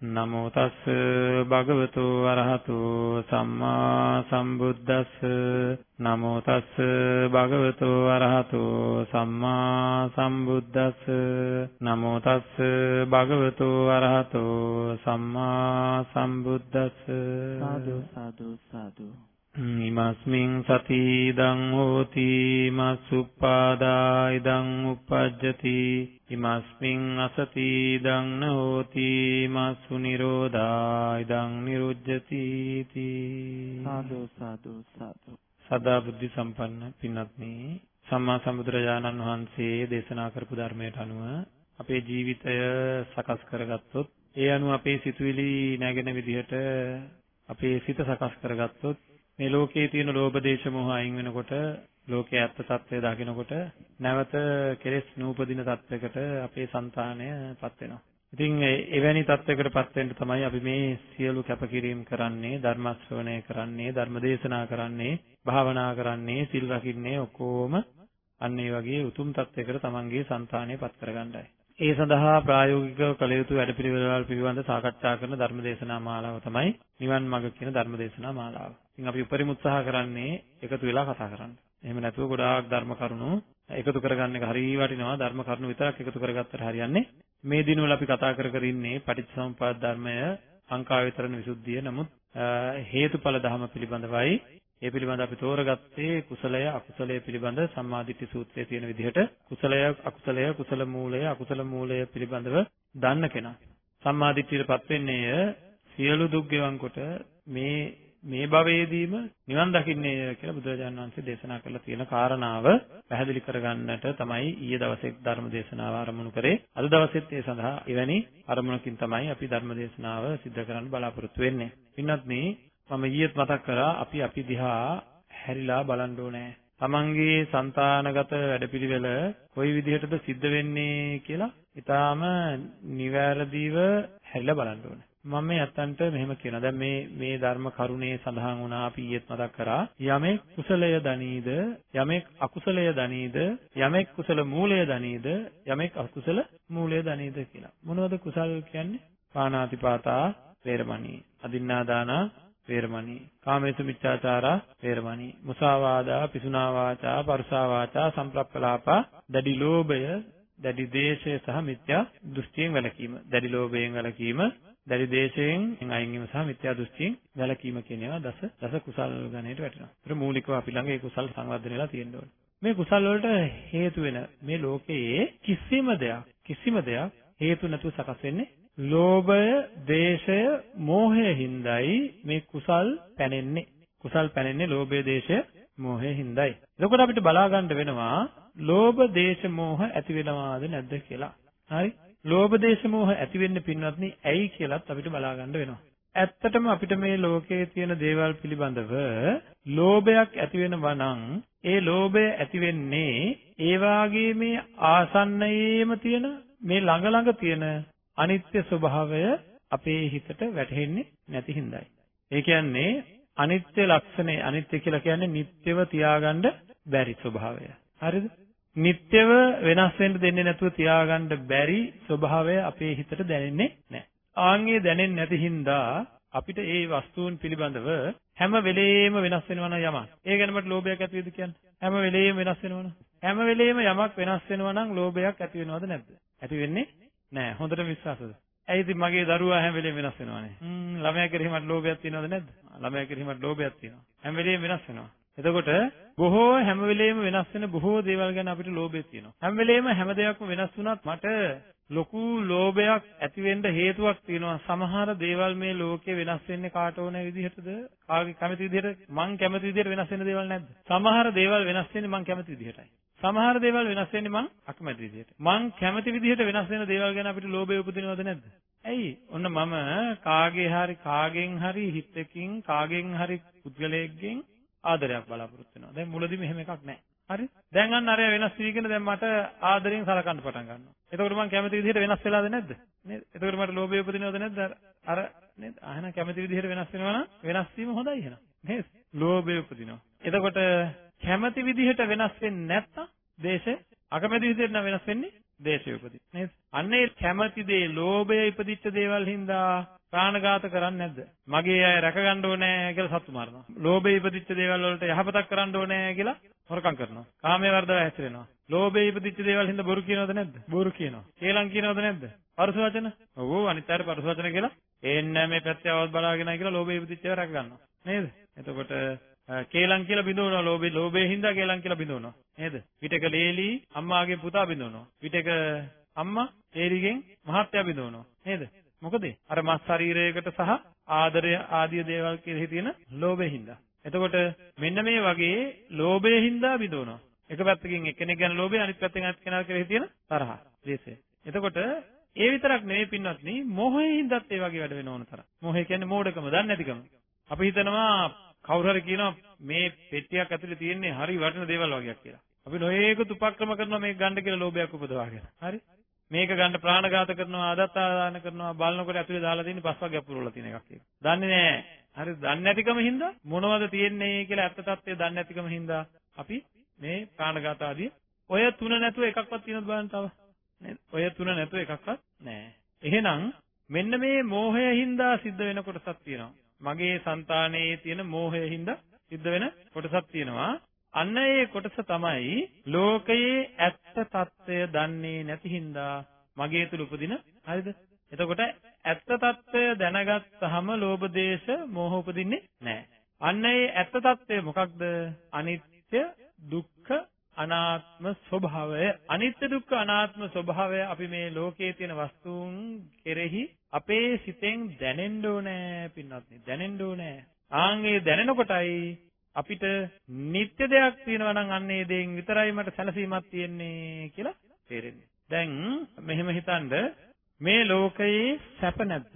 නමෝ තස් භගවතු අරහතු සම්මා සම්බුද්දස්ස නමෝ තස් භගවතු අරහතු සම්මා සම්බුද්දස්ස නමෝ තස් භගවතු අරහතු සම්මා සම්බුද්දස්ස සාදු සාදු සාදු. ඉමස්මින් සති ඉදං හෝති මස්සුප්පාදා ඉදං uppajjati ඉමස්මින් අසති ඉදං න හෝති මස්සු නිරෝධා ඉදං නිරුජ්ජති සාදු සාදු සාදු. සදා බුද්ධ සම්පන්න පින්වත්නි සම්මා සම්බුදුරජාණන් වහන්සේ දේශනා කරපු ධර්මයට අනුව අපේ ජීවිතය සකස් කරගත්තොත් ඒ අනුව අපේ සිතුවිලි නැගෙන විදිහට අපේ සිත සකස් කරගත්තොත් මේ ලෝකයේ තියෙන ලෝභ දේශ මොහ අයින් වෙනකොට ලෝකයේ ඇත්ත తත්වය දකිනකොට නැවත කෙලෙස් නූපදින తත්වයකට අපේ సంతානයපත් වෙනවා. ඉතින් එවැනි තත්වයකටපත් වෙන්න තමයි අපි මේ සියලු කැපකිරීම් කරන්නේ ධර්ම ශ්‍රවණය කරන්නේ ධර්ම දේශනා කරන්නේ භාවනා කරන්නේ සිල් රකින්නේ ඔක්කොම අන්න ඒ වගේ උතුම් තත්වයකට තමන්ගේ సంతානයපත් කරගන්නයි ඒ සඳහා ප්‍රායෝගිකව කළ යුතු වැඩපිළිවෙළවල් පිළිබඳ සාකච්ඡා කරන ධර්මදේශනා මාලාව තමයි නිවන් මඟ කියන ධර්මදේශනා මාලාව. ඉතින් අපි උපරිම උත්සාහ කරන්නේ එකතු වෙලා කතා කරන්න. එහෙම නැතුව ගොඩාක් ධර්ම කරුණු එකතු කරගන්න එක හරිය වටිනවා. ධර්ම කරුණු විතරක් එකතු කරගත්තට හරියන්නේ. මේ දිනවල අපි කතා කර කර ඉන්නේ පටිච්චසමුප්පාද ධර්මය, සංකා විතරණ විසුද්ධිය. නමුත් හේතුඵල ධම පිළිබඳවයි ඒ පිළිබඳ අපි තෝරගත්තේ කුසලය අකුසලය පිළිබඳ සම්මාදිට්ඨි සූත්‍රයේ තියෙන විදිහට කුසලය අකුසලය කුසල මූලය අකුසල මූලය පිළිබඳව දන්න කෙනා. සම්මාදිට්ඨියටපත් වෙන්නේය සියලු දුක් ගෙවන් කොට මේ මේ භවයේදීම නිවන් දකින්නේ කියලා බුදුරජාණන් වහන්සේ දේශනා කරලා තියෙන කාරණාව පැහැදිලි කරගන්නට තමයි ඊයේ දවසේ ධර්ම දේශනාව ආරම්භ කරේ. අද දවසෙත් ඒ සඳහා එවැනි අරමුණකින් තමයි අපි ධර්ම දේශනාව සිදු කරන්න බලාපොරොත්තු වෙන්නේ. පින්වත් මේ මම ඊයේත් මතක් කරා අපි අපි දිහා හැරිලා බලන්න ඕනේ. තමන්ගේ సంతානගත වැඩපිළිවෙල කොයි විදිහටද සිද්ධ වෙන්නේ කියලා ඊටාම නිවැරදිව හැරිලා බලන්න ඕනේ. මම මේ අතන්ට මෙහෙම කියනවා. දැන් මේ මේ ධර්ම කරුණේ සඳහන් වුණා අපි ඊයේත් මතක් කරා යමෙක් කුසලය දනීද යමෙක් අකුසලය දනීද යමෙක් කුසල මූලය දනීද යමෙක් අකුසල මූලය දනීද කියලා. මොනවද කුසල් කියන්නේ? පාණාතිපාතා වේරමණී අදින්නාදානා වේරමණී කාමේසු මිච්ඡාචාරා වේරමණී මුසාවාදා පිසුනා වාචා පරුසා වාචා සම්ප්‍රප්පලාපා දැඩි ලෝභය දැඩි දේශය සහ මිත්‍යා දෘෂ්ටියෙන් වැළකීම දැඩි ලෝභයෙන් වැළකීම දැඩි දේශයෙන් අයින් වීම සහ මිත්‍යා දෘෂ්ටියෙන් වැළකීම කියන ඒවා දස දස කුසල් ගණයට වැටෙනවා. ඒතර මූලිකව අපි ළඟ ඒ කුසල් සංවර්ධනය වෙලා තියෙන්න ඕනේ. මේ කුසල් වලට හේතු වෙන මේ ලෝකයේ කිසිම දෙයක් කිසිම දෙයක් හේතු නැතුව සකස් වෙන්නේ ලෝභය, දේශය, මෝහය හින්දායි මේ කුසල් පැනෙන්නේ. කුසල් පැනෙන්නේ ලෝභය, දේශය, මෝහය හින්දායි. එතකොට අපිට බලා ගන්න වෙනවා ලෝභ, දේශ, මෝහ ඇති වෙනවාද නැද්ද කියලා. හරි? ලෝභ, දේශ, මෝහ ඇති වෙන්නේ පින්වත්නි ඇයි කියලාත් අපිට බලා ගන්න වෙනවා. ඇත්තටම අපිට මේ ලෝකයේ තියෙන දේවල් පිළිබඳව ලෝභයක් ඇති වෙනවා නම් ඒ ලෝභය ඇති වෙන්නේ ඒ වාගේ මේ ආසන්නයේම තියෙන මේ ළඟ ළඟ තියෙන අනිත්‍ය ස්වභාවය අපේ හිතට වැටහෙන්නේ නැති හින්දායි. ඒ කියන්නේ අනිත්‍ය ලක්ෂණය අනිත්‍ය කියලා කියන්නේ නිට්ටයව තියාගන්න බැරි ස්වභාවය. හරිද? නිට්ටයව වෙනස් වෙන්න දෙන්නේ නැතුව තියාගන්න බැරි ස්වභාවය අපේ හිතට දැනෙන්නේ නැහැ. ආන්ගේ දැනෙන්නේ නැති හින්දා අපිට ඒ වස්තුන් පිළිබඳව හැම වෙලේම වෙනස් වෙනවා නම් යමක්. ඒ ගැන මට ලෝභයක් ඇති වෙයිද කියන්නේ? හැම වෙලේම වෙනස් වෙනවනම්. හැම වෙලේම යමක් වෙනස් වෙනවා නම් ලෝභයක් ඇති වෙනවද නැද්ද? ඇති වෙන්නේ නෑ හොඳට විශ්වාසද? ඇයි ඉතින් මගේ දරුවා හැම වෙලේම වෙනස් වෙනවනේ. හ්ම් ළමයා කෙරෙහි මට ලෝභයක් තියෙනවද නැද්ද? ළමයා කෙරෙහි මට ලෝභයක් තියෙනවා. හැම වෙලේම වෙනස් වෙනවා. එතකොට බොහෝ හැම වෙලේම වෙනස් වෙන බොහෝ දේවල් ගැන අපිට ලෝභය තියෙනවා. හැම වෙලේම හැම දෙයක්ම වෙනස් වුණත් මට ලොකු ලෝභයක් ඇති වෙන්න හේතුවක් තියෙනවා. සමහර දේවල් මේ ලෝකේ වෙනස් වෙන්නේ කාට ඕන විදිහටද? කාගේ කැමති විදිහට මං කැමති විදිහට වෙනස් වෙන දේවල් නැද්ද? සමහර දේවල් වෙනස් වෙන්නේ මං කැමති විදිහටයි. සමහර දේවල් වෙනස් වෙන්නේ මං අකමැති විදිහට. මං කැමති විදිහට වෙනස් වෙන දේවල් ගැන අපිට ලෝභය උපදිනවද නැද්ද? ඇයි? ඔන්න මම කාගේ හරි කාගෙන් හරි හිතකින් කාගෙන් හරි පුද්ගලයෙක්ගෙන් ආදරයක් බලාපොරොත්තු වෙනවා. දැන් මුලදී මෙහෙම එකක් නැහැ. හරි? දැන් අන්න අරය වෙනස් වීගෙන දැන් මට ආදරෙන් සලකන්න පටන් ගන්නවා. එතකොට මම කැමති විදිහට වෙනස් වෙලාද නැද්ද? නේද? එතකොට මට ලෝභය උපදිනවද නැද්ද? අර නේද? ahන කැමති විදිහට වෙනස් වෙනවා නම් වෙනස් වීම හොඳයි එහෙනම්. නේද? ලෝභය උපදිනවා. එතකොට කැමති විදිහට වෙනස් වෙන්නේ නැත්තම් දේශය අකමැති විදිහට නම් වෙනස් වෙන්නේ දේශය උපදින. නේද? අන්න ඒ කැමති දේ ලෝභය ඉපදිච්ච දේවල් හින්දා ප්‍රාණඝාත කරන්නේ නැද්ද? මගේ අය රැකගන්න ඕනේ කියලා සතු මරනවා. ලෝභය ඉපදිච්ච දේවල් වලට යහපතක් කරන්න ඕනේ කියලා හොරකම් කරනවා. කාමයේ වර්ධව හැසිරෙනවා. ලෝභය ඉපදිච්ච දේවල් හින්දා බොරු කියනවද නැද්ද? බොරු කියනවා. කේලම් කියනවද නැද්ද? පරස වචන? ඔව් අනිත් අයට පරස වචන කියලා එන්නේ මේ පැත්තේ අවවත් බලාගෙනයි කියලා ලෝභය ඉපදිච්ච ඒවා රැක ගන්නවා. නේද? එතකොට කේලම් කියලා බිඳවනවා ලෝභේ ලෝභේ හින්දා කේලම් කියලා බිඳවනවා. නේද? පිටක ලේලි අම්මාගේ පුතා බිඳවනවා. පිටක අම්මා ලේලිගෙන් මහත්තයා බිඳවනවා. නේද? මොකද අර මස් ශරීරයකට සහ ආදරය ආදී දේවල් කෙරෙහි තියෙන ලෝභයෙන් හින්දා. එතකොට මෙන්න මේ වගේ ලෝභයෙන් හින්දා බිඳවනවා. එක පැත්තකින් එක්කෙනෙක් ගැන ලෝභය අනිත් පැත්තෙන් අනිත් කෙනා කෙරෙහි තියෙන තරහ. ද්වේෂය. එතකොට ඒ විතරක් නෙවෙයි පින්වත්නි මොහයෙන් හින්දාත් ඒ වගේ වැඩ වෙන ඕන තරම්. මොහය කියන්නේ මෝඩකම, දන්නේ නැතිකම. අපි හිතනවා කවුරු හරි කියනවා මේ පෙට්ටියක් ඇතුලේ තියෙන්නේ හරි වටින දේවල් වගේක් කියලා. අපි නොයේකුත් උපක්‍රම කරනවා මේක ගන්න කියලා ලෝභයක් උපදවාගෙන. හරි? මේක ගන්න ප්‍රාණඝාත කරනවා ආදත්තාදාන කරනවා බලනකොට ඇතුලේ දාලා තියෙන පස්වගයක් පුරවලා තියෙන එකක් ඒක. දන්නේ නැහැ. හරි දන්නේ නැතිකම හින්දා මොනවද තියෙන්නේ කියලා ඇත්ත తත්ත්වය දන්නේ නැතිකම හින්දා අපි මේ ප්‍රාණඝාත ආදී ඔය තුන නැතුව එකක්වත් තියෙනවද බලන්න තව. ඔය තුන නැතුව එකක්වත් නැහැ. එහෙනම් මෙන්න මේ මෝහය හින්දා සිද්ධ වෙන කොටසක් තියෙනවා. මගේ సంతානයේ තියෙන මෝහය හින්දා සිද්ධ වෙන කොටසක් තියෙනවා. අන්න ඒ කොටස තමයි ලෝකයේ ඇත්ත తত্ত্বය දන්නේ නැති හින්දා මගේ තුල උපදින හරිද? එතකොට ඇත්ත తত্ত্বය දැනගත්තාම ලෝභ දේශ මෝහ උපදින්නේ නැහැ. අන්න ඒ ඇත්ත తত্ত্বය මොකක්ද? අනිත්‍ය දුක්ඛ අනාත්ම ස්වභාවය අනිත්‍ය දුක්ඛ අනාත්ම ස්වභාවය අපි මේ ලෝකයේ තියෙන වස්තුන් කෙරෙහි අපේ සිතෙන් දැනෙන්න ඕනේ පින්වත්නි දැනෙන්න ඕනේ ආන්ගේ දැනෙන කොටයි අපිට නිත්‍ය දෙයක් තියෙනවා නම් අන්න ඒ දෙයින් විතරයි මට සැලසීමක් තියෙන්නේ කියලා තේරෙන්නේ. දැන් මෙහෙම හිතනද මේ ලෝකයේ සැප නැද්ද?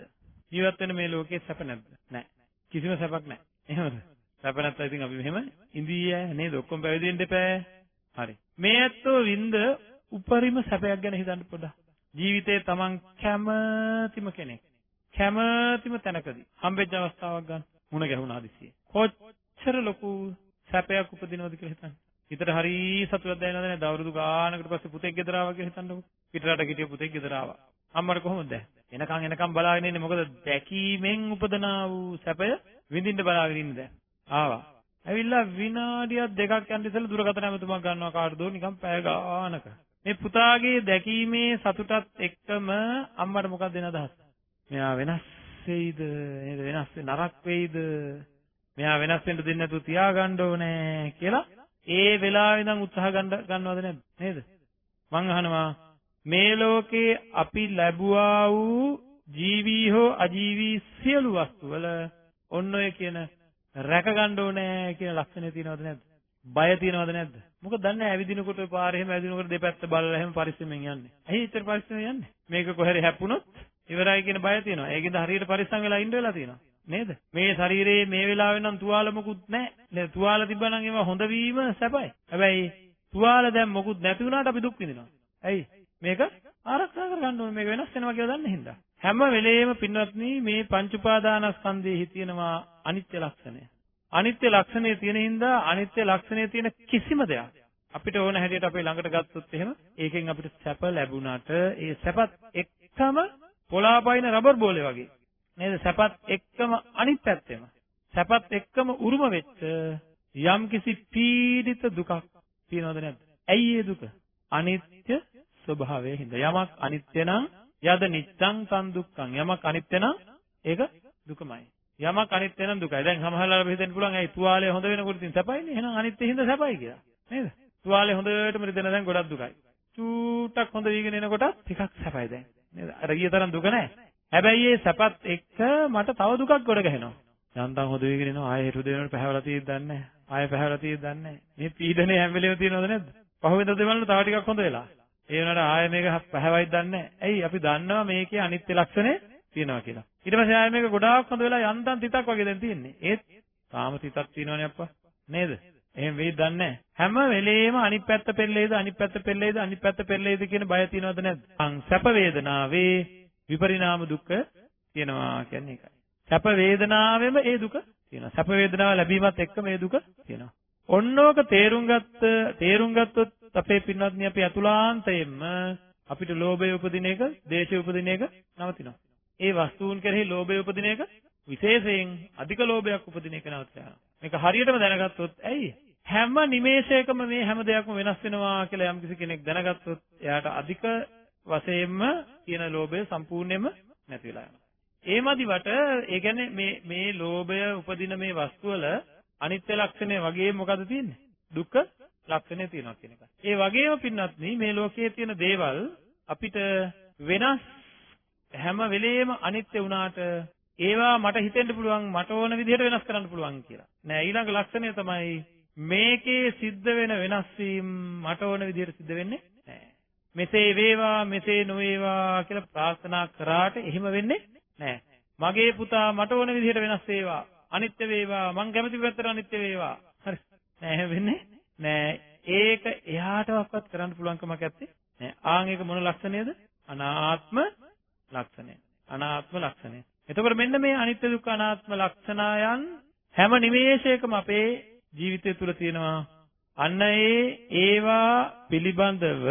ජීවත් වෙන මේ ලෝකයේ සැප නැද්ද? නැහැ. කිසිම සැපක් නැහැ. එහෙමද? සැප නැත්නම් ඉතින් අපි මෙහෙම ඉඳී නේද? ඔක්කොම පැවිදි වෙන්න එපා. හරි. මේ ඇත්තෝ වින්ද උපරිම සැපයක් ගැන හිතන්න පොඩ්ඩක්. ජීවිතේ Taman කැමතිම කෙනෙක්. කැමතිම තැනකදී හම්බෙච්ච අවස්ථාවක් ගන්න. මුණ ගැහුණා දිසියේ. කොච්චර ලොකු සැපයක් උපදිනවද කියලා හිතන්න. හිතට හරි සතුටක් දැනෙනවද නැද්ද? අවුරුදු ගානකට පස්සේ පුතෙක් ගෙදර ආවා කියලා හිතන්නකෝ. පිටරට හිටිය පුතෙක් ගෙදර ආවා. අම්මට කොහොමද දැන්? එනකන් එනකන් බලාගෙන ඉන්නේ මොකද දැකීමෙන් උපදනා වූ සැපය විඳින්න බලාගෙන ඉන්නේ දැන්. ආවා. ඇවිල්ලා විනාඩියක් දෙකක් යන ඉතල දුරකථන ඇමතුමක් ගන්නවා කාටදෝ නිකන් පැය ගානක. මේ පුතාගේ දැකීමේ සතුටත් එක්කම අම්මට මොකක්ද දෙන අදහස? මෙයා වෙනස් වෙයිද? නේද වෙනස් නරක වෙයිද? මෙයා වෙනස් වෙන්න දෙන්නේ නැතුව තියාගන්න ඕනේ කියලා ඒ වෙලාවේ ඉඳන් උත්සාහ ගන්නවද නැද්ද? නේද? මං අහනවා මේ ලෝකේ අපි ලැබුවා වූ ජීවී හෝ අජීවී සියලු වස්තු වල ඔන්න ඔය කියන රැක ගන්න ඕනේ කියන ලක්ෂණය තියෙනවද නැද්ද? බය තියෙනවද නැද්ද? මොකද දන්නේ ඇවිදිනකොට පාරේ එහෙම ඇවිදිනකොට දෙපැත්ත බලලා එහෙම පරිස්සමෙන් යන්නේ. ඇයි ඉතර පරිස්සමෙන් යන්නේ? මේක කොහෙරි හැප්පුණොත් ඉවරයි කියන බය තියෙනවා. ඒකෙන්ද හරියට පරිස්සම් වෙලා ඉන්න වෙලා තියෙනවා. නේද? මේ ශරීරයේ මේ වෙලාවේ නම් තුවාල මොකුත් නැහැ. නේද? තුවාල තිබ්බනම් ඒවා හොඳ වීම සැපයි. හැබැයි තුවාල දැන් මොකුත් නැති වුණාට අපි දුක් විඳිනවා. ඇයි? මේක ආරක්ෂා කරගන්න ඕනේ. මේක වෙනස් වෙනවා කියලා දන්නේ හින්දා. හැම වෙලේම පින්වත්නි මේ පංච උපාදානස්කන්ධයේ තියෙනවා අනිත්‍ය ලක්ෂණය. අනිත්‍ය ලක්ෂණය තියෙන හින්දා අනිත්‍ය ලක්ෂණය තියෙන කිසිම දෙයක් අපිට ඕන හැටියට අපේ ළඟට ගත්තොත් එහෙම ඒකෙන් අපිට සැප ලැබුණාට ඒ සැපත් එක්කම පොලාපයින් රබර් බෝලේ වගේ නේද සැපත් එක්කම අනිත් පැත්තෙම සැපත් එක්කම උරුම වෙච්ච යම්කිසි පීඩිත දුකක් තියෙනවද නැද්ද? ඇයි ඒ දුක? අනිත්‍ය ස්වභාවයෙන් හින්දා යමක් අනිත්‍ය නම් යද නිච්ඡං තන් දුක්ඛං යමක් අනිත්‍ය නම් ඒක දුකමයි. යමක් අනිත්‍ය නම් දුකයි. දැන් සමහරවල් හිතෙන්න පුළුවන් ඇයි තුවාලය හොඳ වෙනකොට ඉතින් සැපයිනේ. එහෙනම් අනිත්‍ය හින්දා සැපයි කියලා. නේද? තුවාලය හොඳටම රිදෙන දැන් ගොඩක් දුකයි. චූටක් හොඳ වීගෙන එනකොට ටිකක් සැපයි දැන්. නේද? අර ගිය තරම් දුක නැහැ. හැබැයි ඒ සැපත් එක්ක මට තව දුකක් ගොඩ ගැහෙනවා. යන්තම් හොඳ වීගෙන එනවා ආයෙ හිරු දෙනවට පැහැවලා තියෙද්ද දන්නේ නැහැ. ආයෙ පැහැවලා තියෙද්ද දන්නේ නැහැ. මේ පීඩනේ හැම වෙලේම තියෙනවද නැද්ද? පහුවෙන්ද දෙවන්න තව ටිකක් හොඳ වෙලා. ඒ වුණාට ආයෙ මේක පැහැවයිද දන්නේ නැහැ. ඇයි අපි දන්නවා මේකේ අනිත්‍ය ලක්ෂණය තියෙනවා කියලා. ඊට පස්සේ ආයෙ මේක ගොඩාක් හොඳ වෙලා යන්තම් තිතක් වගේ දැන් තියෙන්නේ. ඒත් තාම තිතක් තියෙනවනේ අප්පා. නේද? එහෙම වෙයිද දන්නේ හැම වෙලේම අනිත් පැත්ත පෙරලෙයිද අනිත් පැත්ත පෙරලෙයිද අනිත් පැත්ත පෙරලෙයිද කියන බය තියෙනවද නැද්ද? අං සැප වේදනාවේ විපරිණාම දුක්ඛ තියෙනවා කියන්නේ ඒකයි. සැප වේදනාවෙම ඒ දුක තියෙනවා. සැප වේදනාව ලැබීමත් එක්කම ඒ දුක තියෙනවා. ඔන්නෝක තේරුම් ගත්ත තේරුම් ගත්තොත් අපේ පින්වත්නි අපි අතුලාන්තයෙන්ම අපිට ලෝභය උපදින එක, දේශය උපදින එක නවතිනවා. ඒ වස්තුන් කෙරෙහි ලෝභය උපදින එක විශේෂයෙන් අධික ලෝභයක් උපදින එක නවතිනවා. මේක හරියටම දැනගත්තොත් ඇයි හැම නිමේෂයකම මේ හැම දෙයක්ම වෙනස් වෙනවා කියලා යම්කිසි කෙනෙක් දැනගත්තොත් එයාට අධික වශයෙන්ම කියන ලෝභය සම්පූර්ණයෙන්ම නැති වෙලා යනවා. ඒ මදිවට ඒ කියන්නේ මේ මේ ලෝභය උපදින මේ වස්තු වල අනිත්‍ය ලක්ෂණය වගේ මොකද තියෙන්නේ? දුක්ඛ ලක්ෂණය තියෙනවා කියන එක. ඒ වගේම පින්නත් මේ ලෝකයේ තියෙන දේවල් අපිට වෙනස් හැම වෙලෙම අනිත්‍ය වුණාට ඒවා මට හිතෙන්න පුළුවන් මට ඕන විදිහට වෙනස් කරන්න පුළුවන් කියලා. නෑ ඊළඟ ලක්ෂණය තමයි මේකේ සිද්ධ වෙන වෙනස් වීම මට ඕන විදිහට සිද්ධ වෙන්නේ නෑ. මෙසේ වේවා මෙසේ නොවේවා කියලා ප්‍රාර්ථනා කරාට එහෙම වෙන්නේ නෑ. මගේ පුතා මට ඕන විදිහට වෙනස් වේවා. අනිත්‍ය වේවා. මං කැමති පැත්තට අනිත්‍ය වේවා. හරි. නෑ එහෙම වෙන්නේ නෑ. ඒක එහාටවත් කරන්න පුළුවන්කමක් නැත්තේ නෑ. ආන් ඒක මොන ලක්ෂණයද? අනාත්ම ලක්ෂණය. අනාත්ම ලක්ෂණය. එතකොට මෙන්න මේ අනිත්‍ය දුක්ඛ අනාත්ම ලක්ෂණයන් හැම නිමේෂයකම අපේ ජීවිතය තුළ තියෙනවා. අන්න ඒ ඒවා පිළිබඳව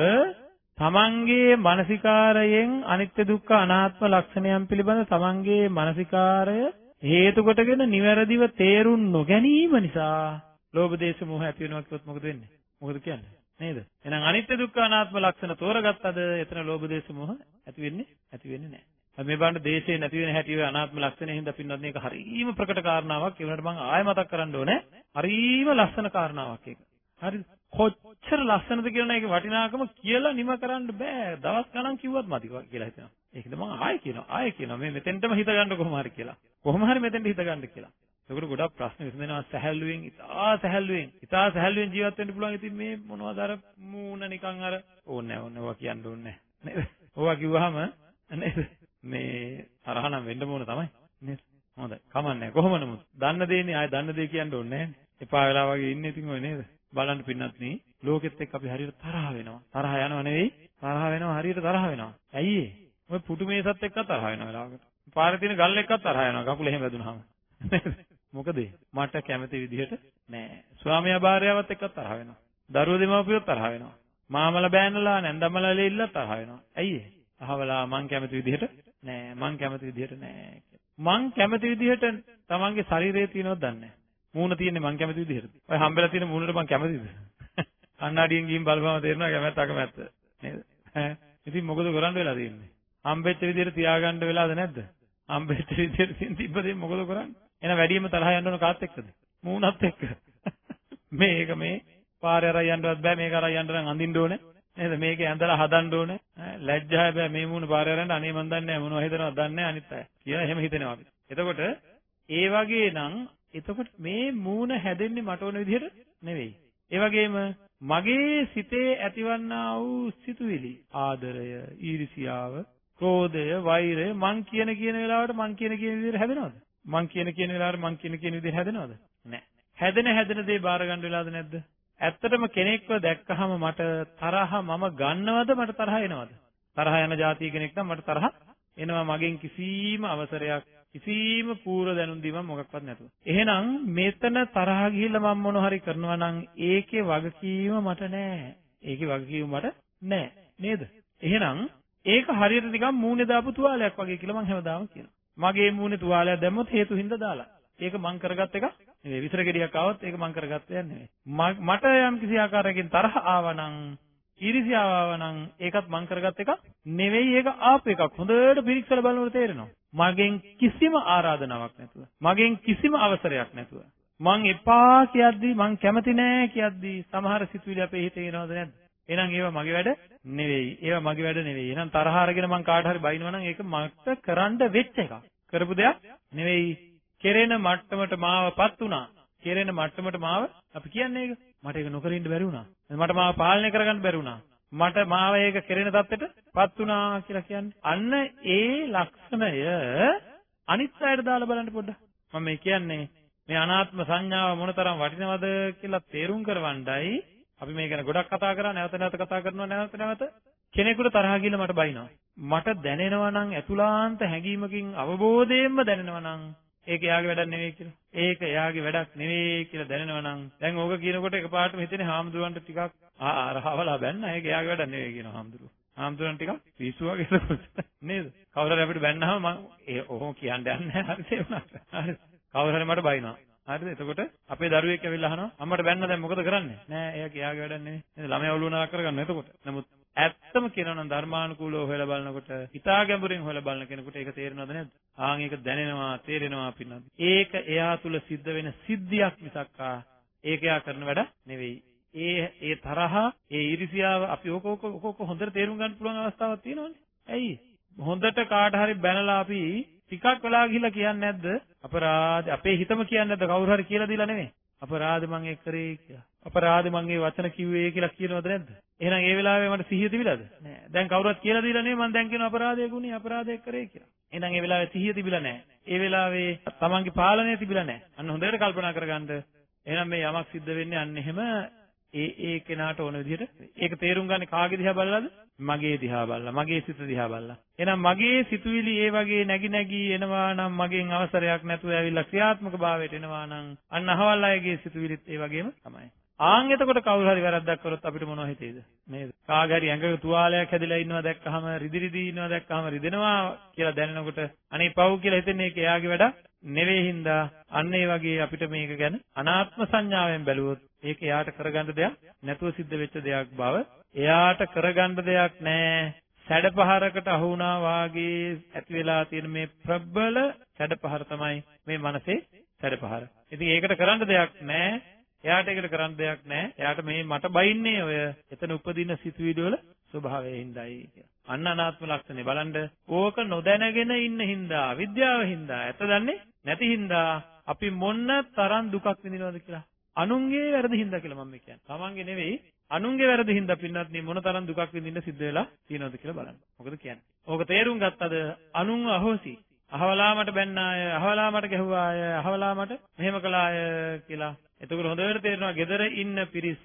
තමන්ගේ මානසිකාරයෙන් අනිත්‍ය දුක්ඛ අනාත්ම ලක්ෂණයන් පිළිබඳ තමන්ගේ මානසිකාරය හේතු කොටගෙන නිවැරදිව තේරුම් නොගැනීම නිසා ලෝභ දේශ මොහ ඇති වෙනවා කිව්වොත් මොකද වෙන්නේ? මොකද කියන්නේ? නේද? එහෙනම් අනිත්‍ය දුක්ඛ අනාත්ම ලක්ෂණ තෝරගත්තද එතන ලෝභ දේශ මොහ ඇති වෙන්නේ ඇති වෙන්නේ නැහැ. මේ බණ්ඩ දේශේ නැති වෙන හැටි ඔය අනාත්ම ලක්ෂණය හින්දා පින්නත් මේක හරීම ප්‍රකට කාරණාවක් ඒ වුණාට මම ආයෙ මතක් කරන්න ඕනේ හරීම ලස්සන කාරණාවක් ඒක හරිද කොච්චර ලස්සනද කියන එක වටිනාකම කියලා නිම කරන්න බෑ. දවස් ගණන් කිව්වත් මදි කියලා හිතෙනවා. ඒකද මම ආයෙ කියනවා ආයෙ කියනවා. මේ මෙතෙන්ටම හිත ගන්න කොහොම හරි කියලා. කොහොම හරි මෙතෙන්ට හිත ගන්න කියලා. ඒකට ගොඩක් ප්‍රශ්න විසඳෙනවා. සැහැල්ලුවෙන් ඉතා සැහැල්ලුවෙන් ඉතා සැහැල්ලුවෙන් ජීවත් වෙන්න පුළුවන්. ඉතින් මේ මොනවද අර මූණ නිකන් අර ඕනේ නැහැ ඕනේ ඔවා කියන්න ඕනේ නැහැ. නේද? ඔවා කිව්වහම නේද? මේ තරහ නම් වෙන්න ඕන තමයි. නේද? හොඳයි. කමන්නේ. කොහොම නමුත්? දන්න දේනේ ආය දන්න දේ කියන්න ඕනේ නැහැ. එපා වෙලා වගේ ඉන්නේ. ඉතින් ඔය නේද? බලන්න පින්නත් නේ ලෝකෙත් එක්ක අපි හරියට තරහ වෙනවා. තරහ යනව නෙවෙයි තරහ වෙනවා හරියට තරහ වෙනවා. ඇයි ඒ? ඔය පුටු මේසත් එක්ක තරහ වෙනවා වෙලාවකට. පාරේ තියෙන ගල් එක්කත් තරහ යනවා. කකුල එහෙම වැදුනහම. මොකද මට කැමති විදිහට නෑ. ස්වාමියා භාර්යාවත් එක්ක තරහ වෙනවා. දරුවෝ දෙමව්පියෝ තරහ වෙනවා. මාමල බෑනලා නැන්දමල ලෙල්ල තරහ වෙනවා. ඇයි ඒ? අහවලා මං කැමති විදිහට නෑ මං කැමති විදිහට නෑ මං කැමති විදිහට තමන්ගේ ශරීරයේ තියෙනවද දන්නේ නෑ. මූණ තියෙන්නේ මං කැමති විදිහට. ඔය හම්බෙලා තියෙන මූණට මං කැමතිද? කන්නඩියෙන් ගිහින් බලපුවම තේරෙනවා කැමැත්ත අකමැත්ත. නේද? ඈ ඉතින් මොකද කරන්න වෙලා තියෙන්නේ? හම්බෙච්ච විදිහට තියාගන්න වෙලාද නැද්ද? හම්බෙච්ච විදිහට තියෙන තිබ්බදී මොකද කරන්නේ? එහෙනම් වැඩියෙන්ම තරහ යන්න ඕන කාත් එක්කද? මූණත් එක්ක. මේක මේ පාරේ අරන් යන්නවත් බෑ මේක අරන් යන්න නම් අඳින්න ඕනේ. නේද මේකේ ඇඳලා හදන්න ඕනේ ලැජ්ජා හැබැයි මේ මූණ පාරේ යරන්න අනේ මන් දන්නේ නැහැ මොනවද හිතනවද දන්නේ නැහැ අනිත් අය කියලා එහෙම හිතෙනවා අපි. එතකොට ඒ වගේ නම් එතකොට මේ මූණ හැදෙන්නේ මට ඕන විදිහට නෙවෙයි. ඒ වගේම මගේ සිතේ ඇතිවන්නා වූ සිතුවිලි ආදරය, ඊර්ෂියාව, ක්‍රෝධය, වෛරය මං කියන කියන වෙලාවට මං කියන කියන විදිහට හැදෙනවද? මං කියන කියන වෙලාවට මං කියන කියන විදිහට හැදෙනවද? නැහැ. හැදෙන හැදෙන දේ බාර ගන්න වෙලාවද නැද්ද? ඇත්තටම කෙනෙක්ව දැක්කහම මට තරහ මම ගන්නවද මට තරහ එනවද? තරහ යන જાතිය කෙනෙක් නම් මට තරහ එනවා මගෙන් කිසිම අවසරයක් කිසිම පූර්ව දැනුම් දීමක් මොකක්වත් නැතුව. එහෙනම් මෙතන තරහ ගිහිල්ලා මම මොන හරි කරනවා නම් ඒකේ වගකීම මට නෑ. ඒකේ වගකීම මට නෑ. නේද? එහෙනම් ඒක හරියට නිකන් මූණේ දාපු තුවාලයක් වගේ කියලා මම හැමදාම කියනවා. මගේ මූණේ තුවාලයක් දැම්මොත් හේතු හින්දා දාලා. ඒක මං කරගත් එකක් නෙවෙයි. විතර ගෙඩියක් ආවොත් ඒක මං කරගත්ත එකක් නෙවෙයි. මට යම් කිසි ආකාරයකින් තරහ ආවනම් ඊර්ෂ්‍යාව ආවනම් ඒකත් මං කරගත් එකක් නෙවෙයි ඒක ආපු එකක්. හොඳට පිරික්සලා බලනකොට තේරෙනවා. මගෙන් කිසිම ආරාධනාවක් නැතුව. මගෙන් කිසිම අවසරයක් නැතුව. මං එපා කියද්දි මං කැමති නෑ කියද්දි සමහර සිතුවිලි අපේ හිතේ එනවද නැද්ද? එහෙනම් ඒවා මගේ වැඩ නෙවෙයි. ඒවා මගේ වැඩ නෙවෙයි. එහෙනම් තරහ අරගෙන මං කාට හරි බයිනවා නම් ඒක මට කරන්න වෙච්ච එකක්. කරපු දෙයක් නෙවෙයි. කෙරෙන මට්ටමට මාවපත් වුණා. කෙරෙන මට්ටමට මාව අපි කියන්නේ ඒක. මට ඒක නොකර ඉන්න බැරි වුණා. මට මාව පාලනය කරගන්න බැරි වුණා. මට මාව ඒක කෙරෙන தත්ත්වයටපත් වුණා කියලා කියන්නේ. අන්න ඒ ලක්ෂණය අනිත් අයට දාලා බලන්න පොඩ්ඩක්. මම මේ කියන්නේ මේ අනාත්ම සංඥාව මොනතරම් වටිනවද කියලා තේරුම් කරවන්නයි අපි මේ ගැන ගොඩක් කතා කරා නැවත නැවත කතා කරනවා නැවත නැවත කෙනෙකුට තරහ ගිහලා මට බයිනවා. මට දැනෙනවා නම් ඇතුළාන්ත හැඟීමකින් අවබෝධයෙන්ම දැනෙනවා නම් ඒක එයාගේ වැඩක් නෙවෙයි කියලා. ඒක එයාගේ වැඩක් නෙවෙයි කියලා දැනෙනවා නම් දැන් ඕක කියනකොට එකපාරටම හිතෙන්නේ හාමුදුරන්ට ටිකක් ආ අරහවලා බැන්න ඒක එයාගේ වැඩක් නෙවෙයි කියනවා හාමුදුරුවෝ. හාමුදුරන් ටිකක් පිස්සු වගේ නේද? කවුරු හරි අපිට බැන්නාම මම ඒ ඔහොම කියන්න යන්නේ නැහැ හරිද ඒ වුණාට. හරි. කවුරු හරි මට බයිනවා. හරිද? එතකොට අපේ දරුවෙක් ඇවිල්ලා අහනවා අම්මට බැන්න දැන් මොකද කරන්නේ? නෑ එයා කියාගේ වැඩක් නෙවෙයි. නේද? ළමයා ඔළුව නරක කරගන්න එතකොට. නමුත් ඇත්තම කියනවා නම් ධර්මානුකූලව හොයලා බලනකොට හිතා ගැඹුරින් හොයලා බලන කෙනෙකුට ඒක තේරෙනවද නැද්ද? ආන් ඒක දැනෙනවා, තේරෙනවා පින්නත්. ඒක එයා තුල සිද්ධ වෙන සිද්ධියක් මිසක්කා ඒක එයා කරන වැඩ නෙවෙයි. ඒ ඒ තරහ, ඒ iriසියාව අපි ඕක ඕක ඕක හොඳට තේරුම් ගන්න පුළුවන් අවස්ථාවක් තියෙනවනේ. ඇයි? හොඳට කාට හරි බැනලා අපි ටිකක් වෙලා ගිහිල්ලා කියන්නේ නැද්ද? අපරාධ අපේ හිතම කියන්නේ නැද්ද කවුරු හරි කියලා දීලා නෙමෙයි. අපරාධ මං ඒක කරේ කියලා. අපරාධ මං ඒ වචන කිව්වේ කියලා කියනවද නැද්ද? එහෙනම් ඒ වෙලාවේ මට සිහිය තිබිලාද? නෑ. දැන් කවුරුත් කියලා දීලා නෙමෙයි මං දැන් කියන අපරාධය ගුණේ අපරාධය කරේ කියලා. එහෙනම් ඒ වෙලාවේ සිහිය තිබිලා නෑ. ඒ වෙලාවේ තමන්ගේ පාලනය තිබිලා නෑ. අන්න හොඳට කල්පනා කරගන්න. එහෙනම් මේ යමක් සිද්ධ වෙන්නේ අන්න එහෙම ඒ ඒ කෙනාට ඕන විදිහට ඒක තේරුම් ගන්න කාගේ දිහා බලලාද? මගේ දිහා බලලා, මගේ සිත දිහා බලලා. එහෙනම් මගේ සිතුවිලි ඒ වගේ නැగి නැగి එනවා නම් මගෙන් අවසරයක් නැතුව ඇවිල්ලා ක්‍රියාත්මක භාවයට එනවා නම් අන්න අහවල් අයගේ සිතුවිලිත් ඒ වගේම තමයි. ආන් එතකොට කවුරු හරි වැරද්දක් කරොත් අපිට මොනව හිතේද? නේද? කාගේ හරි ඇඟක තුවාලයක් හැදිලා ඉන්නවා දැක්කහම රිදි රිදි ඉන්නවා දැක්කහම රිදෙනවා කියලා දැනෙනකොට අනේ පව් කියලා හිතන්නේ ඒක එයාගේ වැඩක් නෙවෙයි හින්දා අන්න ඒ වගේ අපිට මේක ගැන අනාත්ම සංඥාවෙන් බැලුවොත් ඒක එයාට කරගන්න දෙයක් නැතුව සිද්ධ වෙච්ච දෙයක් බව එයාට කරගන්න දෙයක් නැහැ සැඩපහරකට අහු වුණා වාගේ ඇති වෙලා තියෙන මේ ප්‍රබල සැඩපහර තමයි මේ මනසේ සැඩපහර. ඉතින් ඒකට කරන්න දෙයක් නැහැ. එයාට ඒකට කරන්න දෙයක් නැහැ. එයාට මේ මට බයින්නේ ඔය එතන උපදින සිතුවිලි වල ස්වභාවයෙන්දයි කියලා. අන්න අනාත්ම ලක්ෂණේ බලන්න ඕක නොදැනගෙන ඉන්න හින්දා විද්‍යාව හින්දා ඇත්ත දන්නේ නැති හින්දා අපි මොන්න තරම් දුකක් විඳිනවද කියලා. අනුන්ගේ වැරදි හින්දා කියලා මම කියන්නේ. තමන්ගේ නෙවෙයි අනුන්ගේ වැරදි හින්දා පින්නත් මේ මොන තරම් දුකක් විඳින්න සිද්ධ වෙලා තියෙනවද කියලා බලන්න. මොකද කියන්නේ? ඕක තේරුම් ගත්තද අනුන් අහෝසි. අහවලා මට බැන්නාය, අහවලා මට ගැහුවාය, අහවලා මට මෙහෙම කළාය කියලා එතකොට හොඳට තේරෙනවා gedara ඉන්න පිරිස්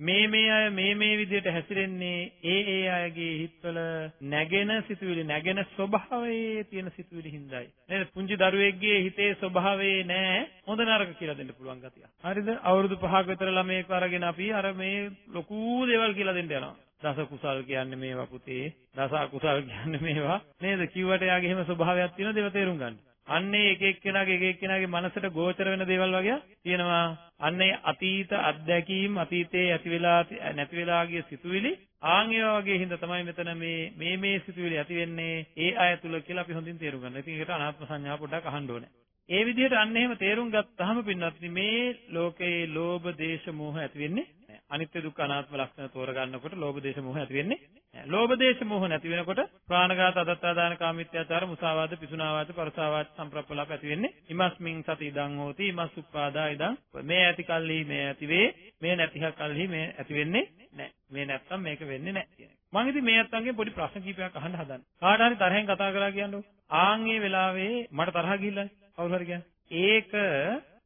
මේ මේ අය මේ මේ විදිහට හැසිරෙන්නේ ඒ ඒ අයගේ හිතවල නැගෙන සිතුවිලි නැගෙන ස්වභාවයේ තියෙන සිතුවිලි හින්දායි. නේද? පුංචි දරුවෙක්ගේ හිතේ ස්වභාවයේ නෑ හොඳ නරක කියලා දෙන්න පුළුවන් ගතිය. හරිද? අවුරුදු 5ක විතර ළමයෙක් අරගෙන අපි අර මේ ලොකු දේවල් කියලා දෙන්න යනවා. දස කුසල් කියන්නේ මේවා පුතේ. දස අකුසල් කියන්නේ මේවා. නේද? කිව්වට යාගේ එහෙම ස්වභාවයක් තියෙනවද ඒව තේරුම් ගන්න. අන්නේ එක එක්කෙනාගේ එක එක්කෙනාගේ මනසට ගෝචර වෙන දේවල් වගේ තියෙනවා. අන්නේ අතීත අත්දැකීම් අතීතයේ ඇති වෙලා නැති වෙලා ගිය සිතුවිලි ආන් ඒවා වගේ හින්දා තමයි මෙතන මේ මේ මේ සිතුවිලි ඇති වෙන්නේ ඒ අය තුල කියලා අපි හොඳින් තේරුම් ගන්න. ඉතින් ඒකට අනාත්ම සංඥා පොඩ්ඩක් අහන්න ඕනේ. ඒ විදිහට අන්න එහෙම තේරුම් ගත්තාම පින්නත් මේ ලෝකයේ ලෝභ දේශ මොහ ඇති වෙන්නේ අනිත්‍ය දුක්ඛ අනාත්ම ලක්ෂණ තෝරගන්නකොට ලෝභ දේශ මොහ ඇති වෙන්නේ නැහැ. ලෝභ දේශ මොහ නැති වෙනකොට ප්‍රාණඝාත අදත්තාදාන කාමීත්‍යාචාර මුසාවාද පිසුනාවාද පරසාවාද සම්ප්‍රප්පලාප ඇති වෙන්නේ. ඉමස්මින් සති ඉදං හෝති ඉමස් උප්පාදා ඉදං මේ ඇති කල්හි මේ ඇති වේ මේ නැතිහ කල්හි මේ ඇති වෙන්නේ නැහැ. මේ නැත්තම් මේක වෙන්නේ නැහැ කියන එක. මම ඉතින් මේ අත්තන්ගෙන් පොඩි ප්‍රශ්න කිහිපයක් අහන්න හදන්නේ. කාට හරි තරහෙන් කතා කරලා කියන්නකො. ආන් මේ වෙලාවේ මට තරහ ගිහිල්ලා කවුරු හරි කියන්නේ. ඒක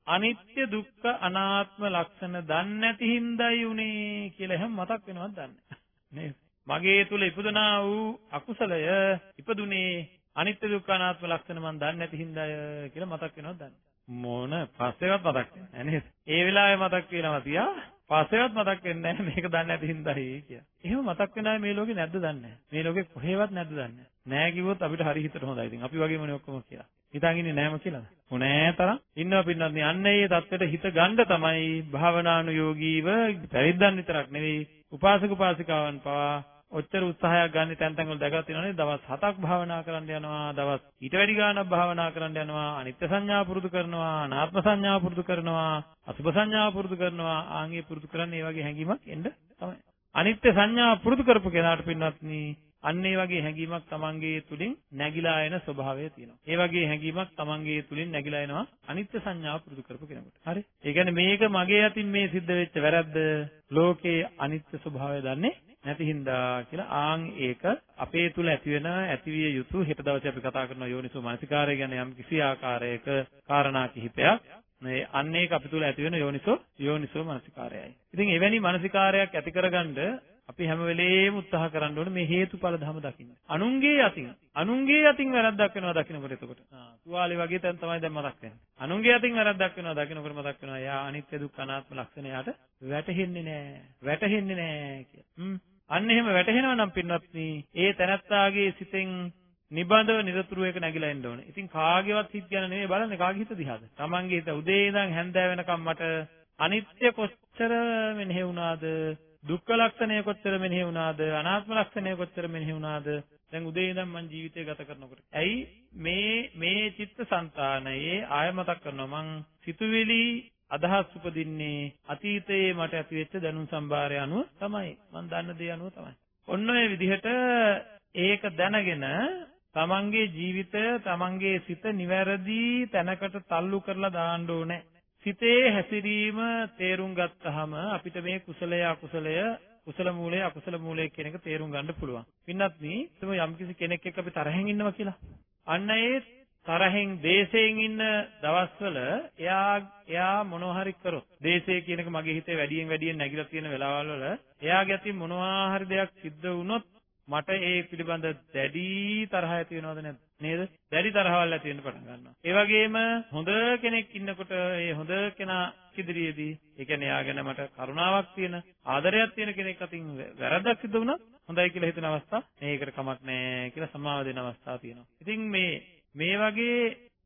අනිත්‍ය දුක්ඛ අනාත්ම ලක්ෂණ දන්නේ නැති හින්දායි උනේ කියලා එහෙම මතක් වෙනවද දන්නේ නේද මගේ තුල ඉපදුනා වූ අකුසලය ඉපදුනේ අනිත්‍ය දුක්ඛ අනාත්ම ලක්ෂණ මන් දන්නේ නැති හින්දාය කියලා මතක් වෙනවද දන්නේ? මොන පස්සේවත් මතක් වෙන්නේ නේද? ඒ වෙලාවේ මතක් වෙනවා තියා පස්සේවත් මතක් වෙන්නේ නැහැ මේක දන්නේ නැති හින්දායි කියලා. එහෙම මතක් වෙන අය මේ ලෝකේ නැද්ද දන්නේ මේ ලෝකේ කොහෙවත් නැද්ද දන්නේ නැහැ. කිව්වොත් අපිට හරි හිතට හොඳයි. ඉතින් අපි වගේමනේ ඔක්කොම කියලා. හිතන් ඉන්නේ නැහැම කියලාද? මොනෑ තරම්. ඉන්නවා පින්නත් නේ අන්න ඒ தත්වෙට හිත ගන්න තමයි භාවනානුයෝගීව පැවිද්දන් විතරක් නෙවෙයි උපාසක උපාසිකාවන් පවා ඔච්චර උත්සාහයක් ගන්න තැන් තැන් වල දැකලා තියෙනවානේ දවස් 7ක් භාවනා කරන්න යනවා දවස් ඊට වැඩි ගාණක් භාවනා කරන්න යනවා අනිත්‍ය සංඥා පුරුදු කරනවා අනාත්ම සංඥා පුරුදු කරනවා අසුභ සංඥා පුරුදු කරනවා ආන්ගේ පුරුදු කරන්නේ මේ වගේ හැඟීමක් එන්න තමයි අනිත්‍ය සංඥාව පුරුදු කරපු කෙනාට පින්වත්නි අන්න ඒ වගේ හැඟීමක් තමන්ගේ තුලින් නැగిලා එන ස්වභාවය තියෙනවා. ඒ වගේ හැඟීමක් තමන්ගේ තුලින් නැగిලා එනවා අනිත්‍ය සංඥාව පුරුදු කරපු කෙනෙකුට. හරි? ඒ කියන්නේ මේක මගේ අතින් මේ සිද්ධ වෙච්ච වැරද්ද ලෝකේ අනිත්‍ය ස්වභාවය දන්නේ නැති හින්දා කියලා ආන් ඒක අපේ තුල ඇති වෙන ඇතිවිය යුතු හෙට දවසේ අපි කතා කරන යෝනිසෝ මානසිකාරය ගැන යම් කිසි ආකාරයක කාරණා කිහිපයක් මේ අන්න ඒක අපි තුල ඇති වෙන යෝනිසෝ යෝනිසෝ මානසිකාරයයි. ඉතින් එවැනි මානසිකාරයක් ඇති කරගන්න අපි හැම වෙලේම උත්සාහ කරන්න ඕනේ මේ හේතුඵල ධම දකින්න. අනුන්ගේ අතින් අනුන්ගේ අතින් වැරද්දක් වෙනවා දකින්නකොට එතකොට. ආ තුවාලේ වගේ තැන් තමයි දැන් මතක් වෙන්නේ. අනුන්ගේ අතින් වැරද්දක් වෙනවා දකින්නකොට මතක් වෙනවා යා අනිත්‍ය දුක්ඛ අනාත්ම ලක්ෂණයට වැටහෙන්නේ නැහැ. වැටහෙන්නේ නැහැ කියලා. අන්න එහෙම වැටහෙනවා නම් පින්වත්නි ඒ තැනත්තාගේ සිතෙන් නිබඳව නිරතුරුව එක නැగిලා එන්න ඕනේ. ඉතින් කාගේවත් හිත ගැන නෙමෙයි බලන්නේ කාගේ හිත දිහාද? Tamange හිත උදේ ඉඳන් හැන්දෑ වෙනකම් මට අනිත්‍ය කොච්චර මෙනෙහි වුණාද? දුක්ඛ ලක්ෂණය කොච්චර මෙනෙහි වුණාද? අනාත්ම ලක්ෂණය කොච්චර මෙනෙහි වුණාද? දැන් උදේ ඉඳන් මම ජීවිතය ගත කරනකොට. ඇයි මේ මේ චිත්තසංතානයේ ආය මතක් කරනවා මං සිතුවිලි අදහස් උපදින්නේ අතීතයේ මට ඇතිවෙච්ච දැනුම් සම්භාරය අනුව තමයි. මම දන්න දේ අනුව තමයි. ඔන්න ඔය විදිහට ඒක දැනගෙන තමන්ගේ ජීවිතය තමන්ගේ සිත නිවැරදි තැනකට තල්ලු කරලා දාන්න ඕනේ. සිතේ හැසිරීම තේරුම් ගත්තාම අපිට මේ කුසලය අකුසලය කුසල මූලය අකුසල මූලය කියන එක තේරුම් ගන්න පුළුවන්. පින්නත් නී යම්කිසි කෙනෙක් එක්ක අපි තරහෙන් ඉන්නවා කියලා. අන්න ඒ තරහෙන් දේශයෙන් ඉන්න දවස්වල එයා එයා මොනවා හරි කරොත් දේශය කියන එක මගේ හිතේ වැඩියෙන් වැඩියෙන් නැగిලා තියෙන වෙලාවල් වල එයාගේ අතින් මොනවා හරි දෙයක් සිද්ධ වුණොත් මට ඒ පිළිබඳ දැඩි තරහ ඇති වෙනවද නැද්ද නේද? දැඩි තරහවල් ඇති වෙන්න පටන් ගන්නවා. ඒ වගේම හොඳ කෙනෙක් ඉන්නකොට ඒ හොඳ කෙනා ඉදිරියේදී ඒ කියන්නේ එයා ගැන මට කරුණාවක් තියෙන ආදරයක් තියෙන කෙනෙක් අතින් වැරද්දක් සිද්ධ වුණොත් හොඳයි කියලා හිතන අවස්ථා මේකට කමක් නැහැ කියලා සමාව දෙන අවස්ථා තියෙනවා. ඉතින් මේ මේ වගේ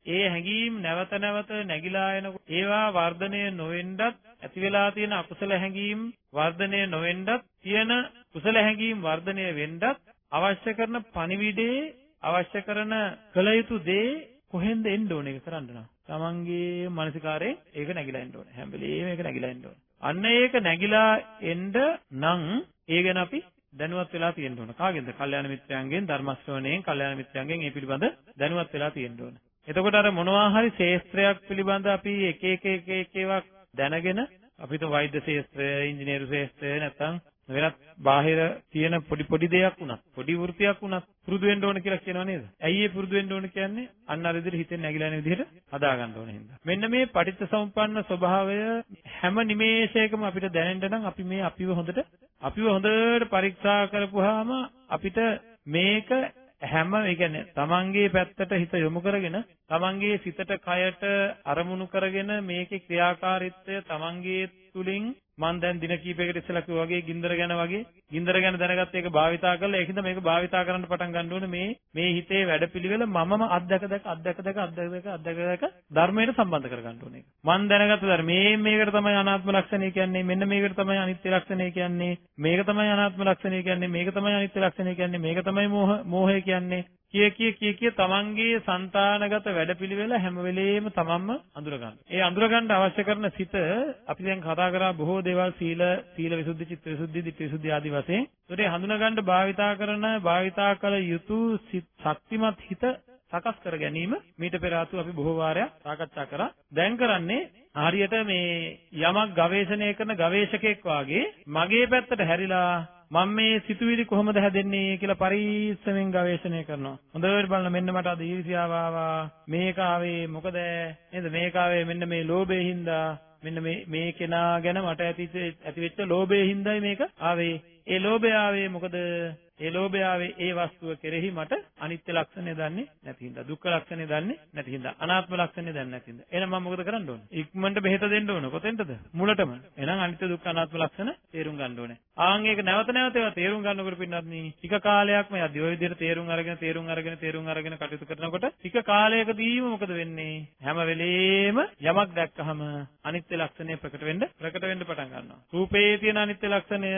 ඒ හැඟීම් නැවත නැවත නැగిලා එනකොට ඒවා වර්ධනය නොවෙන්නත් ඇති වෙලා තියෙන අකුසල හැඟීම් වර්ධනය නොවෙන්නත් තියෙන කුසල හැඟීම් වර්ධනය වෙන්නත් අවශ්‍ය කරන පණිවිඩේ අවශ්‍ය කරන කළ යුතු දේ කොහෙන්ද එන්න ඕන ඒක කරන්න නම්? තමන්ගේ මානසිකාරේ ඒක නැగిලා එන්න ඕන. හැම වෙලේම ඒක නැగిලා එන්න ඕන. අන්න ඒක නැగిලා එන්න නම් ඒ ගැන අපි දැනුවත් වෙලා තියෙන්න ඕන. කාගෙන්ද? කල්යාණ මිත්‍රයන්ගෙන්, ධර්ම ශ්‍රවණයෙන්, කල්යාණ මිත්‍රයන්ගෙන් මේ පිළිබඳ දැනුවත් වෙලා තියෙන්න ඕන. එතකොට අර මොනවා හරි ශේස්ත්‍රයක් පිළිබඳ අපි එක එක එක එක ඒවා දැනගෙන අපිට වෛද්‍ය ශේස්ත්‍රය, ඉංජිනේරු ශේස්ත්‍රය නැත්නම් වෙනත් බාහිර තියෙන පොඩි පොඩි දෙයක් වුණත් පොඩි වෘත්තියක් වුණත් පුරුදු වෙන්න ඕන කියලා කියනවා නේද? ඇයි ඒ පුරුදු වෙන්න ඕන කියන්නේ? අන්න අර විදිහට හිතෙන් නැగిලා යන විදිහට හදා ගන්න ඕන හින්දා. මෙන්න මේ පටිච්චසමුප්පන්න ස්වභාවය හැම නිමේෂයකම අපිට දැනෙන්න නම් අපි මේ අපිව හොඳට අපිව හොඳට පරීක්ෂා කරපුවාම අපිට මේක හැම ඒ කියන්නේ තමන්ගේ පැත්තට හිත යොමු කරගෙන තමන්ගේ සිතට කයට අරමුණු කරගෙන මේකේ ක්‍රියාකාරීත්වය තමන්ගේ තුලින් මම දැන් දින කීපයකට ඉස්සෙල්ලා කිව්වා වගේ ගින්දර ගැන වගේ. ගින්දර ගැන දැනගත්ත එක භාවිතා කරලා ඒකින්ද මේක භාවිතා කරන්න පටන් ගන්න ඕනේ. මේ මේ හිතේ වැඩපිළිවෙල මමම අත්දැක දැක අත්දැක දැක අත්දැක දැක අත්දැක දැක ධර්මයට සම්බන්ධ කරගන්න ඕනේ. මම දැනගත්ත දර මේ මේකට තමයි අනාත්ම ලක්ෂණය කියන්නේ. මෙන්න මේකට තමයි අනිත්‍ය ලක්ෂණය කියන්නේ. මේක තමයි අනාත්ම ලක්ෂණය කියන්නේ. මේක තමයි අනිත්‍ය ලක්ෂණය කියන්නේ. මේක තමයි මෝහ මෝහය කියන්නේ. කිය කිය කිය කිය තමන්ගේ సంతానගත වැඩපිළිවෙල හැම වෙලෙම තමන්ම අඳුර ගන්න. ඒ අඳුර ගන්න අවශ්‍ය කරන සිත අපි දැන් කතා කරා බොහෝ දේවල් සීල, සීල විසුද්ධි, චිත්ත විසුද්ධි, ධිට්ඨි විසුද්ධි ආදී වශයෙන්. ඒකේ හඳුනා ගන්න භාවිතා කරන, භාවිතා කළ යුතු ශක්තිමත් හිත සකස් කර ගැනීම මීට පෙර ආතු අපි බොහෝ වාරයක් සාකච්ඡා කරා. දැන් කරන්නේ හරියට මේ යමක් ගවේෂණය කරන ගවේෂකෙක් වාගේ මගේ පැත්තට හැරිලා මම මේ සිතුවිලි කොහොමද හැදෙන්නේ කියලා පරිස්සමෙන් ගවේෂණය කරනවා. හොඳට බලන්න මෙන්න මට අද ඊර්ෂ්‍යාව ආවා. මේක ආවේ මොකද? නේද? මේක ආවේ මෙන්න මේ ලෝභයෙන් හින්දා. මෙන්න මේ මේ කෙනා ගැන මට ඇති ඇතිවෙච්ච ලෝභයෙන් හින්දායි මේක ආවේ. ඒ ලෝභය ආවේ මොකද? ඒ ලෝභයාවේ ඒ වස්තුව කෙරෙහි මට අනිත්‍ය ලක්ෂණය දන්නේ නැති හින්දා දුක්ඛ ලක්ෂණය දන්නේ නැති හින්දා අනාත්ම ලක්ෂණය දන්නේ නැති හින්දා. එහෙනම් මම මොකද කරන්න ඕනේ? ඉක්මනට බෙහෙත දෙන්න ඕනේ. කොතෙන්ද මුලටම. එහෙනම් අනිත්‍ය දුක්ඛ අනාත්ම ලක්ෂණ තේරුම් ගන්න ඕනේ. ආන් ඒක නැවත නැවත ඒවා තේරුම් ගන්නකොට පින්නත් නී ටික කාලයක්ම යද්දි ඔය විදිහට තේරුම් අරගෙන තේරුම් අරගෙන තේරුම් අරගෙන කටයුතු කරනකොට ටික කාලයකදීම මොකද වෙන්නේ? හැම වෙලේම යමක් දැක්කහම අනිත්‍ය ලක්ෂණය ප්‍රකට වෙන්න ප්‍රකට වෙන්න පටන් ගන්නවා. රූපයේ තියෙන අනිත්‍ය ලක්ෂණය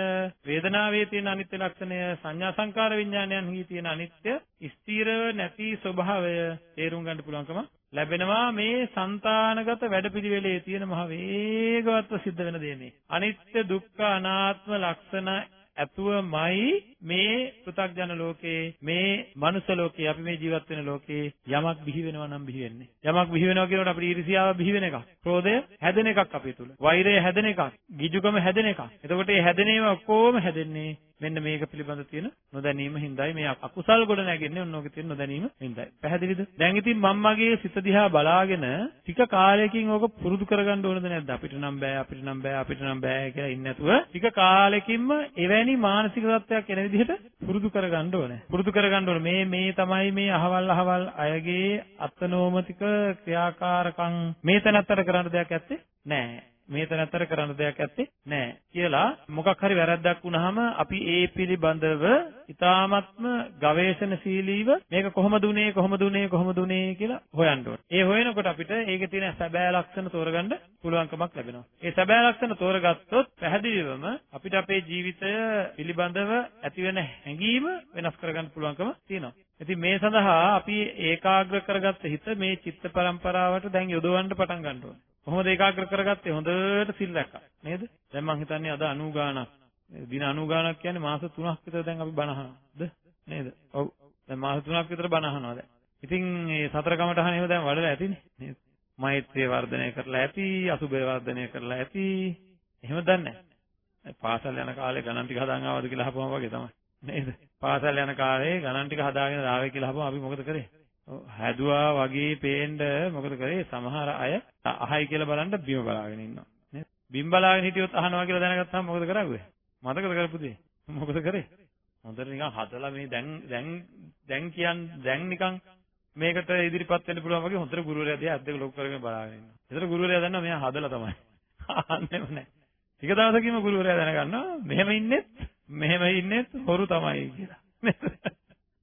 වේදනාවේ තියෙන අනිත්‍ය ලක්ෂණය සංඥා සංකාර විඥානයන්හි තියෙන අනිත්‍ය ස්ථිරව නැති ස්වභාවය තේරුම් ගන්න පුළුවන්කම ලැබෙනවා. මේ సంతానගත වැඩපිළිවෙලේ තියෙන මහ වේගවත්ව සිද්ධ වෙන දේ මේ. අනිත්‍ය දුක්ඛ අනාත්ම ලක්ෂණ ඇතුවමයි මේ පෘථග්ජන ලෝකේ මේ මනුස්ස ලෝකේ අපි මේ ජීවත් වෙන ලෝකේ යමක් බිහි වෙනවා නම් බිහි වෙන්නේ. යමක් බිහි වෙනවා කියනකොට අපිට ඊර්ෂියාව බිහි වෙන එකක්. ක්‍රෝධය හැදෙන එකක් අපේ තුල. වෛරය හැදෙන එකක්. ගිජුකම හැදෙන එකක්. එතකොට මේ හැදෙන ඒවා ඔක්කොම හැදෙන්නේ මෙන්න මේක පිළිබඳ තියෙන නොදැනීම හින්දායි මේ අකුසල් ගොඩ නැගෙන්නේ ඔන්නෝගේ තියෙන නොදැනීම හින්දායි. පැහැදිලිද? දැන් ඉතින් මම මගේ සිත දිහා බලාගෙන ටික කාලයකින් ඕක පුරුදු කරගන්න ඕනද නැද්ද? අපිට නම් බෑ, අපිට නම් බෑ, අපිට නම් බෑ කියලා ඉන්නේ නැතුව ටික කාලෙකින්ම එවැනි මානසික තත්ත්වයක් එන විදිහට පුරුදු කරගන්න ඕනේ. පුරුදු කරගන්න ඕනේ. මේ මේ තමයි මේ අහවල් අහවල් අයගේ අත්නෝමතික ක්‍රියාකාරකම් මේ තැනත්තර කරන්න දෙයක් ඇත්තේ නෑ. මේ තැනතර කරන්න දෙයක් ඇත්තේ නැහැ කියලා මොකක් හරි වැරද්දක් වුණාම අපි ඒ පිළිබඳව ඊ타මත්ම ගවේෂණශීලීව මේක කොහොමද උනේ කොහොමද උනේ කොහොමද උනේ කියලා හොයන්න ඕනේ. ඒ හොයනකොට අපිට ඒකේ තියෙන සැබෑ ලක්ෂණ තෝරගන්න පුළුවන්කමක් ලැබෙනවා. ඒ සැබෑ ලක්ෂණ තෝරගත්තොත් පැහැදිලිවම අපිට අපේ ජීවිතය පිළිබඳව ඇතිවෙන හැඟීම වෙනස් කරගන්න පුළුවන්කම තියෙනවා. ඉතින් මේ සඳහා අපි ඒකාග්‍ර කරගත්ත හිත මේ චිත්ත පරම්පරාවට දැන් යොදවන්න පටන් ගන්න ඕනේ. කොහොමද ඒකාග්‍ර කරගත්තේ? හොඳට සිල් රැක්කා. නේද? දැන් මම හිතන්නේ අද 90 ගාණක්. දින 90 ගාණක් කියන්නේ මාස 3ක් විතර දැන් අපි බණ අහනවාද? නේද? ඔව්. දැන් මාස 3ක් විතර බණ අහනවා දැන්. ඉතින් මේ සතර කමටහන එහෙම දැන් වඩලා ඇතිනේ. නේද? මෛත්‍රිය වර්ධනය කරලා ඇති, අසුභය වර්ධනය කරලා ඇති. එහෙම දන්නේ නැහැ. පාසල් යන කාලේ ගණන් ටික හදාන් ආවද කියලා අහපුවම වගේ තමයි. නේද? පාසල් යන කාලේ ගණන් ටික හදාගෙන ආවේ කියලා අහපුවම අපි මොකද කරේ? හැදුවා වගේ පේන්න මොකද කරේ සමහර අය අහයි කියලා බලන්න බිම බලාගෙන ඉන්නවා නේද බිම් බලාගෙන හිටියොත් අහනවා කියලා දැනගත්තාම මොකද කරන්නේ මතකද කරපුදී මොකද කරේ හොඳට නිකන් හදලා මේ දැන් දැන් දැන් කියන් දැන් නිකන් මේකට ඉදිරිපත් වෙන්න පුළුවන් වගේ හොඳට ගුරුවරයා දිහා අද්දක ලොක් කරගෙන බලාගෙන ඉන්නවා. ඒතර ගුරුවරයා දන්නවා මෙයා හදලා තමයි. අන්නේම නැහැ. ටික දවසකින්ම ගුරුවරයා දැනගන්නවා මෙහෙම ඉන්නෙත් මෙහෙම ඉන්නෙත් හොරු තමයි කියලා.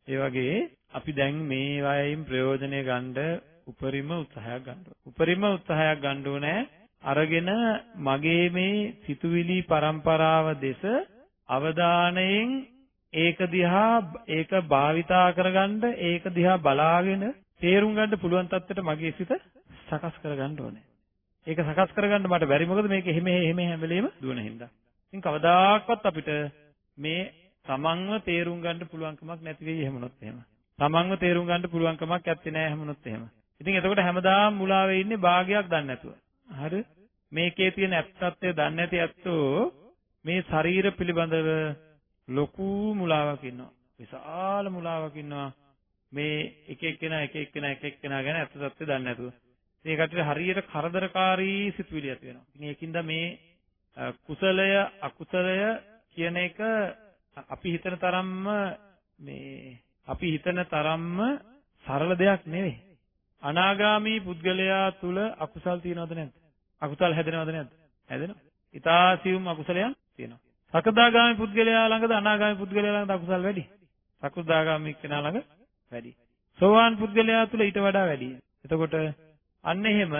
ඒ වගේ අපි දැන් මේ වයින් ප්‍රයෝජනය ගන්න උපරිම උත්සාහයක් ගන්න උපරිම උත්සාහයක් ගන්න ඕනේ අරගෙන මගේ මේ සිතුවිලි પરම්පරාව දෙස අවධානයෙන් ඒක දිහා ඒක භාවිතා කරගන්න ඒක දිහා බලාගෙන තේරුම් ගන්න පුළුවන් තත්ත්වයට මගේ සිත සකස් කරගන්න ඕනේ. ඒක සකස් කරගන්න මට බැරි මොකද මේක එහෙම එහෙම හැම වෙලෙම දුවන හින්දා. ඉතින් කවදාකවත් අපිට මේ තමන්ව තේරුම් ගන්න පුළුවන්කමක් නැති වෙයි එහෙමනොත් එහෙම. තමන්ව තේරුම් ගන්න පුළුවන්කමක් ඇත්තේ නැහැ හැමනොත් එහෙම. ඉතින් එතකොට හැමදාම මුලාවේ ඉන්නේ භාගයක් දන්නේ නැතුව. හරි? මේකේ තියෙන ඇත්තත්වය දන්නේ නැති ඇත්තෝ මේ ශරීර පිළිබඳව ලොකු මුලාවක් ඉන්නවා. විශාල මුලාවක් ඉන්නවා. මේ එක එක්කෙනා එක එක්කෙනා එක එක්කෙනා ගැන ඇත්ත තත්ත්වය දන්නේ නැතුව. මේ කටට හරියට කරදරකාරී සිතුවිලි ඇති වෙනවා. ඉතින් ඒකින්ද මේ කුසලය අකුසලය කියන එක අපි හිතන තරම්ම මේ අපි හිතන තරම්ම සරල දෙයක් නෙවෙයි. අනාගාමී පුද්ගලයා තුල අකුසල් තියෙනවද නැද්ද? අකුසල් හැදෙනවද නැද්ද? හැදෙනවා. ඊතාසියුම් අකුසලයන් තියෙනවා. සකදාගාමී පුද්ගලයා ළඟද අනාගාමී පුද්ගලයා ළඟද අකුසල් වැඩි? සකදාගාමී කෙනා ළඟ වැඩි. සෝවාන් පුද්ගලයා තුල ඊට වඩා වැඩි. එතකොට අන්න එහෙම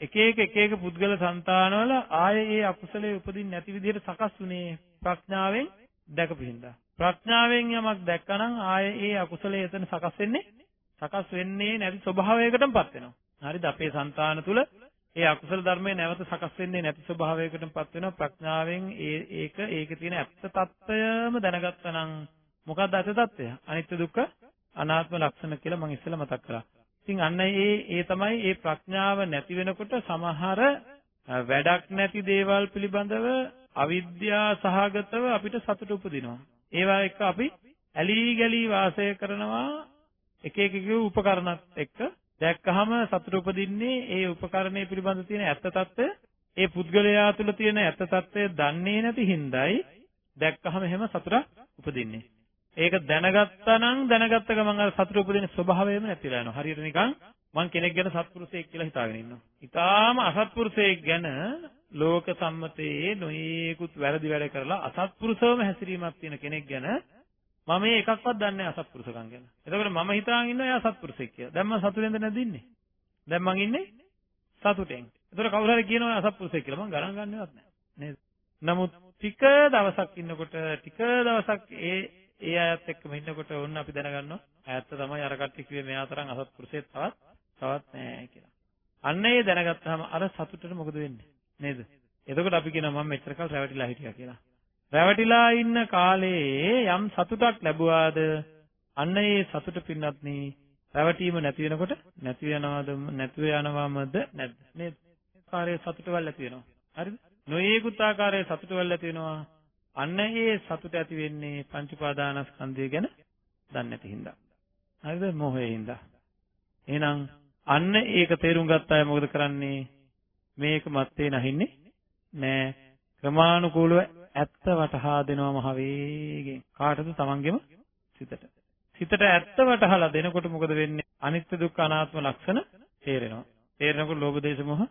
එක එක එක එක පුද්ගල సంతානවල ආයේ ඒ අකුසලයේ උපදින්නේ නැති විදිහට සකස් වුණේ ප්‍රඥාවෙන් දැකපු හින්දා. ප්‍රඥාවෙන් යමක් දැක්කනම් ආයේ ඒ අකුසලයේ එතන සකස් වෙන්නේ සකස් වෙන්නේ නැති ස්වභාවයකටමපත් වෙනවා. හරිද? අපේ సంతාන තුල ඒ අකුසල ධර්මයේ නැවත සකස් වෙන්නේ නැති ස්වභාවයකටමපත් වෙනවා. ප්‍රඥාවෙන් ඒ ඒක ඒකේ තියෙන ඇත්ත తত্ত্বයම දැනගත්තා නම් මොකක්ද ඇත්ත తত্ত্বය? අනිත්‍ය දුක්ඛ අනාත්ම ලක්ෂණ කියලා මම ඉස්සෙල්ලා මතක් කරා. ඉතින් අන්න ඒ ඒ තමයි ඒ ප්‍රඥාව නැති වෙනකොට සමහර වැඩක් නැති දේවල් පිළිබඳව අවිද්‍යා සහගතව අපිට සතුට උපදිනවා. ඒවා එක්ක අපි ඇලී ගලී වාසය කරනවා. එක එක උපකරණත් එක්ක දැක්කහම සතුට උපදින්නේ ඒ උපකරණය පිළිබඳ තියෙන ඇත්ත తত্ত্বය ඒ පුද්ගලයා තුළ තියෙන ඇත්ත తত্ত্বය දන්නේ නැති හින්දායි දැක්කහම එහෙම සතුටක් උපදින්නේ. ඒක දැනගත්තා නම් දැනගත්ත ගමන් අර සතුට උපදින ස්වභාවයම නැතිලා යනවා. හරියට නිකන් මං කෙනෙක් ගැන සත්පුරුෂයෙක් කියලා හිතාගෙන ඉන්නවා. ඊටාම අසත්පුරුෂයෙක් ගැන ලෝක සම්මතයේ නොයේකුත් වැරදි වැඩ කරලා අසත්පුරුෂවම හැසිරීමක් තියෙන කෙනෙක් ගැන මම මේ එකක්වත් දන්නේ නැහැ අසත්පුරුෂකම් ගැන. එතකොට මම හිතාගෙන ඉන්නවා එයා සත්පුරුෂයෙක් කියලා. දැන් මම සතුටෙන්ද නැද්ද ඉන්නේ? දැන් මං ඉන්නේ සතුටෙන්. එතකොට කවුරු හරි කියනවා අසත්පුරුෂයෙක් කියලා මං ගණන් ගන්නවත් නැහැ. නේද? නමුත් ටික දවසක් ඉන්නකොට ටික දවසක් ඒ ඒ අයත් එක්කම ඉන්නකොට ඕන්න අපි දැනගන්නවා ඇත්ත තමයි අර කට්ටිය කිව්වේ මෙයා තරම් අසත්පුරුෂයෙක් තවත් තවත් නැහැ කියලා. අන්න ඒ දැනගත්තාම අර සතුටට මොකද වෙන්නේ? නේද? එතකොට අපි කියනවා මම මෙච්චර කල් රැවටිලා හිටියා කියලා. රැවටිලා ඉන්න කාලේ යම් සතුටක් ලැබුවාද අන්න ඒ සතුට පින්නත්නි රැවටීම නැති වෙනකොට නැති වෙනවද නැතුව යනවමද නැද්ද නේද ආකාරයේ සතුටවල් ඇති වෙනවා හරිද නොයේකුත් ආකාරයේ සතුටවල් ඇති වෙනවා අන්න ඒ සතුට ඇති වෙන්නේ පංච උපාදානස්කන්ධය ගැන දන්නේ නැති හින්දා. හරිද? මොහේ හින්දා. එහෙනම් අන්න ඒක තේරුම් ගත්ත අය මොකද කරන්නේ? මේක මත්තේ නැහින්නේ නෑ. ක්‍රමානුකූලව ඇත්ත වටහා දෙනවා මහ වේගෙන්. කාටද? තමන්ගෙම සිතට. සිතට ඇත්ත වටහලා දෙනකොට මොකද වෙන්නේ? අනිත්‍ය දුක්ඛ අනාත්ම ලක්ෂණ තේරෙනවා. තේරෙනකොට ලෝභ දේශ මොහ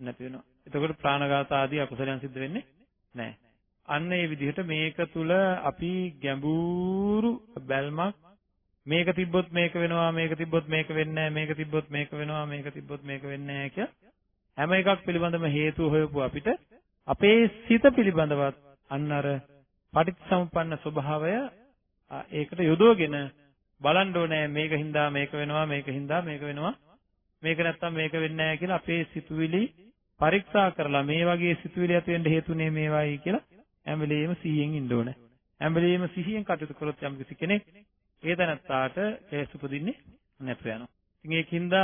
නැති වෙනවා. එතකොට ප්‍රාණඝාත ආදී අකුසලයන් සිද්ධ වෙන්නේ නැහැ අන්න ඒ විදිහට මේක තුල අපි ගැඹුරු බැල්මක් මේක තිබ්බොත් මේක වෙනවා මේක තිබ්බොත් මේක වෙන්නේ මේක තිබ්බොත් මේක වෙනවා මේක තිබ්බොත් මේක වෙන්නේ නැහැ කිය හැම එකක් පිළිබඳව හේතු හොයපු අපිට අපේ සිත පිළිබඳවත් අන්න අර පටිච්චසමුප්පන්න ස්වභාවය ඒකට යොදවගෙන බලන්න ඕනේ මේක හින්දා මේක වෙනවා මේක හින්දා මේක වෙනවා මේක නැත්තම් මේක වෙන්නේ නැහැ කියලා අපේ සිතුවිලි පරීක්ෂා කරලා මේ වගේ සිතුවිලි ඇති වෙන්න හේතුනේ මේවයි කියලා හැම වෙලෙම සිහියෙන් ඉන්න ඕනේ. හැම වෙලෙම සිහියෙන් කටයුතු කරොත් යම් කිසි කෙනෙක් ඒ දැනත්තාට කෙලෙස් උපදින්නේ නැතුව යනවා. ඉතින් ඒකින්ද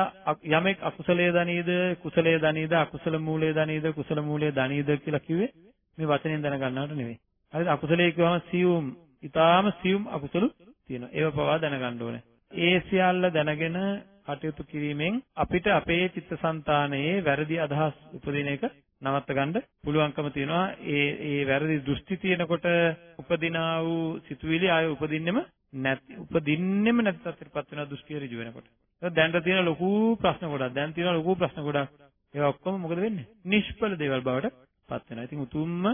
යමෙක් අකුසලයේ දනීද කුසලයේ දනීද අකුසල මූලයේ දනීද කුසල මූලයේ දනීද කියලා කිව්වේ මේ වචනෙන් දැනගන්නවට නෙවෙයි. හරිද? අකුසලයේ කියවම සියුම්, ඊටාම සියුම් අකුසල තියෙනවා. ඒව පවා දැනගන්න ඕනේ. ඒ සියල්ල දැනගෙන කටයුතු කිරීමෙන් අපිට අපේ චිත්තසංතානයේ වැරදි අදහස් උපදින එක නවත්ත ගන්න පුළුවන්කම තියෙනවා. ඒ ඒ වැරදි දෘෂ්ටි තියෙනකොට උපදිනා වූ සිතුවිලි ආය උපදින්නෙම නැති උපදින්නෙම නැති තත්ත්වයටපත් වෙනවා දෘෂ්ටිය ඍජු වෙනකොට. දැන්ට තියෙන ලොකු ප්‍රශ්න ගොඩක්. දැන් තියෙන ලොකු ප්‍රශ්න ගොඩක්. ඒවා ඔක්කොම මොකද වෙන්නේ? නිෂ්ඵල දේවල් බවට පත් වෙනවා. ඉතින් උතුම්ම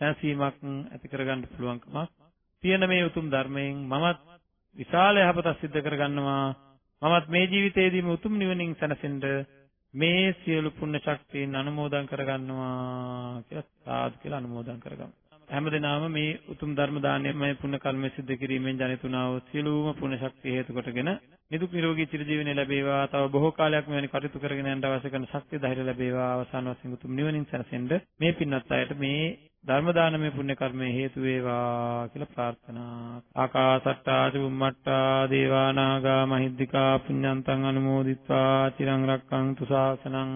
සැනසීමක් ඇති කරගන්න පුළුවන්කමක් තියෙන මේ උතුම් ධර්මයෙන් මමත් විශාල යහපතක් සිද්ධ කරගන්නවා. මමත් මේ ජීවිතයේදීම උතුම් නිවනින් සැනසෙන්න මේ සියලු පුණ්‍ය ශක්තියන් අනුමෝදන් කරගන්නවා කියලා සාදු කියලා අනුමෝදන් කරගමු. හැමදෙනාම මේ උතුම් ධර්ම දානයමය පුණ්‍ය කර්ම සිද්ධ කිරීමෙන් ජනිතුනා වූ සියලුම පුණ්‍ය ශක්තිය හේතු කොටගෙන නිදුක් නිරෝගී චිරජීවනය ලැබේවා. තව බොහෝ කාලයක් මෙවැනි කටයුතු කරගෙන යන්න අවශ්‍ය කරන ශක්තිය ධෛර්ය ලැබේවා. අවසාන වශයෙන් උතුම් නිවනින් සැනසෙන්න මේ පින්වත් අයට මේ ධර්ම දානමය පුණ්‍ය කර්මයේ හේතු වේවා කියලා ප්‍රාර්ථනා. ආකාසට්ටා චුම්මට්ටා දේවා නාග මහිද්దికා පුඤ්ඤන්තං අනුමෝදිත්වා චිරං රක්ඛන්තු ශාසනං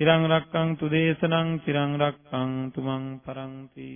චිරං රක්ඛන්තු දේශනං චිරං රක්ඛන්තු මං පරන්ති